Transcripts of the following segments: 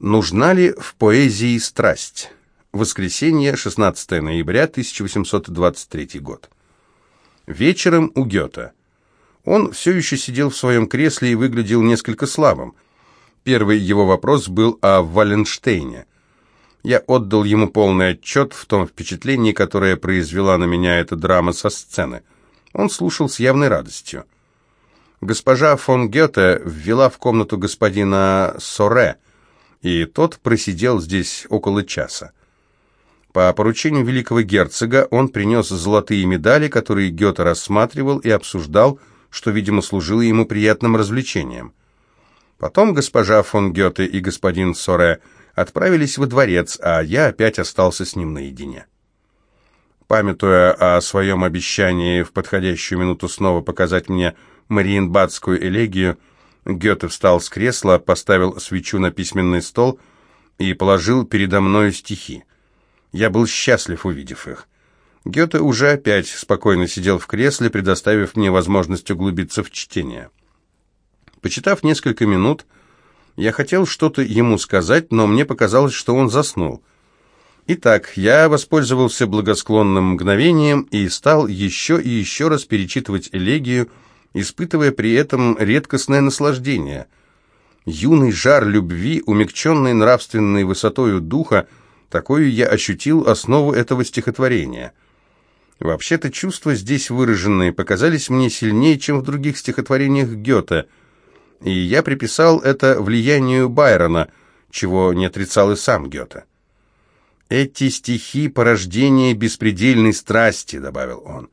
Нужна ли в поэзии страсть? Воскресенье, 16 ноября 1823 год. Вечером у Гёта. Он все еще сидел в своем кресле и выглядел несколько слабым. Первый его вопрос был о Валенштейне. Я отдал ему полный отчет в том впечатлении, которое произвела на меня эта драма со сцены. Он слушал с явной радостью. Госпожа фон Гёте ввела в комнату господина Соре – и тот просидел здесь около часа. По поручению великого герцога он принес золотые медали, которые Гёте рассматривал и обсуждал, что, видимо, служило ему приятным развлечением. Потом госпожа фон Гёте и господин Соре отправились во дворец, а я опять остался с ним наедине. Памятуя о своем обещании в подходящую минуту снова показать мне Мариенбадскую элегию, Гёте встал с кресла, поставил свечу на письменный стол и положил передо мною стихи. Я был счастлив, увидев их. Гёте уже опять спокойно сидел в кресле, предоставив мне возможность углубиться в чтение. Почитав несколько минут, я хотел что-то ему сказать, но мне показалось, что он заснул. Итак, я воспользовался благосклонным мгновением и стал еще и еще раз перечитывать элегию, испытывая при этом редкостное наслаждение. Юный жар любви, умягченный нравственной высотою духа, такую я ощутил основу этого стихотворения. Вообще-то чувства здесь выраженные показались мне сильнее, чем в других стихотворениях Гёте, и я приписал это влиянию Байрона, чего не отрицал и сам Гёте. «Эти стихи — порождение беспредельной страсти», — добавил он.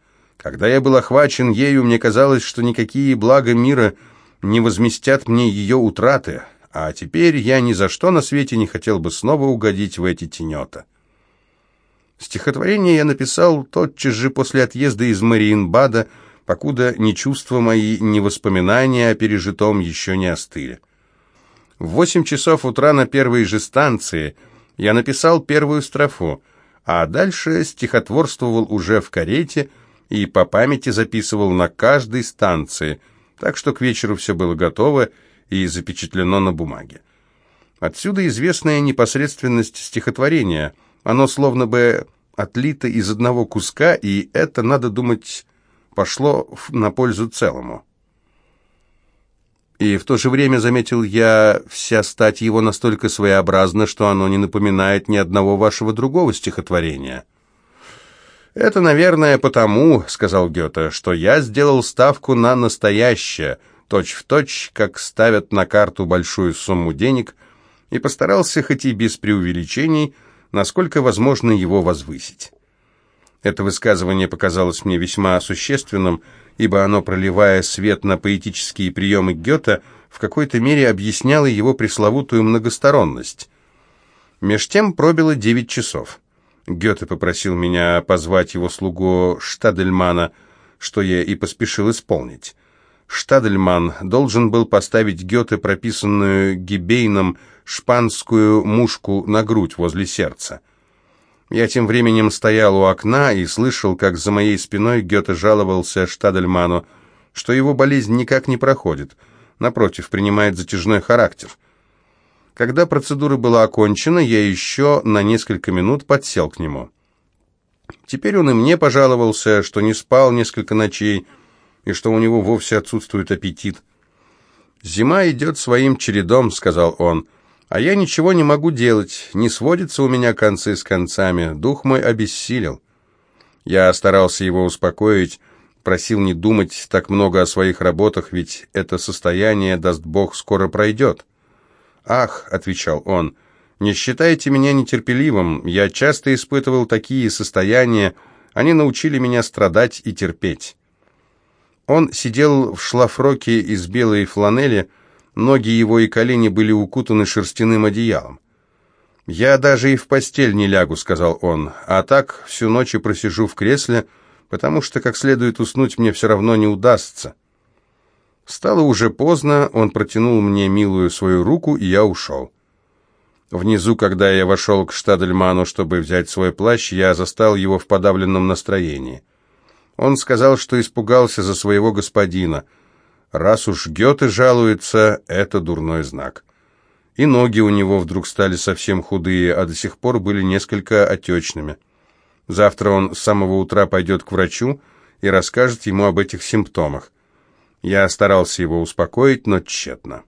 Когда я был охвачен ею, мне казалось, что никакие блага мира не возместят мне ее утраты, а теперь я ни за что на свете не хотел бы снова угодить в эти тенета. Стихотворение я написал тотчас же после отъезда из Мариенбада, покуда ни чувства мои, ни воспоминания о пережитом еще не остыли. В восемь часов утра на первой же станции я написал первую строфу, а дальше стихотворствовал уже в карете, и по памяти записывал на каждой станции, так что к вечеру все было готово и запечатлено на бумаге. Отсюда известная непосредственность стихотворения. Оно словно бы отлито из одного куска, и это, надо думать, пошло на пользу целому. И в то же время, заметил я, вся стать его настолько своеобразна, что оно не напоминает ни одного вашего другого стихотворения. «Это, наверное, потому, — сказал Гёте, — что я сделал ставку на настоящее, точь-в-точь, точь, как ставят на карту большую сумму денег, и постарался, хоть и без преувеличений, насколько возможно его возвысить». Это высказывание показалось мне весьма существенным, ибо оно, проливая свет на поэтические приемы Гёте, в какой-то мере объясняло его пресловутую многосторонность. Меж тем пробило девять часов. Гёте попросил меня позвать его слугу Штадельмана, что я и поспешил исполнить. Штадельман должен был поставить Гёте прописанную Гибейном шпанскую мушку на грудь возле сердца. Я тем временем стоял у окна и слышал, как за моей спиной Гёте жаловался Штадельману, что его болезнь никак не проходит, напротив, принимает затяжной характер – когда процедура была окончена, я еще на несколько минут подсел к нему. Теперь он и мне пожаловался, что не спал несколько ночей и что у него вовсе отсутствует аппетит. «Зима идет своим чередом», — сказал он, — «а я ничего не могу делать, не сводятся у меня концы с концами, дух мой обессилел». Я старался его успокоить, просил не думать так много о своих работах, ведь это состояние, даст Бог, скоро пройдет. «Ах», — отвечал он, — «не считайте меня нетерпеливым. Я часто испытывал такие состояния. Они научили меня страдать и терпеть». Он сидел в шлафроке из белой фланели, ноги его и колени были укутаны шерстяным одеялом. «Я даже и в постель не лягу», — сказал он, — «а так всю ночь и просижу в кресле, потому что как следует уснуть мне все равно не удастся». Стало уже поздно, он протянул мне милую свою руку, и я ушел. Внизу, когда я вошел к Штадельману, чтобы взять свой плащ, я застал его в подавленном настроении. Он сказал, что испугался за своего господина. Раз уж Гёте жалуется, это дурной знак. И ноги у него вдруг стали совсем худые, а до сих пор были несколько отечными. Завтра он с самого утра пойдет к врачу и расскажет ему об этих симптомах. Я старался его успокоить, но тщетно.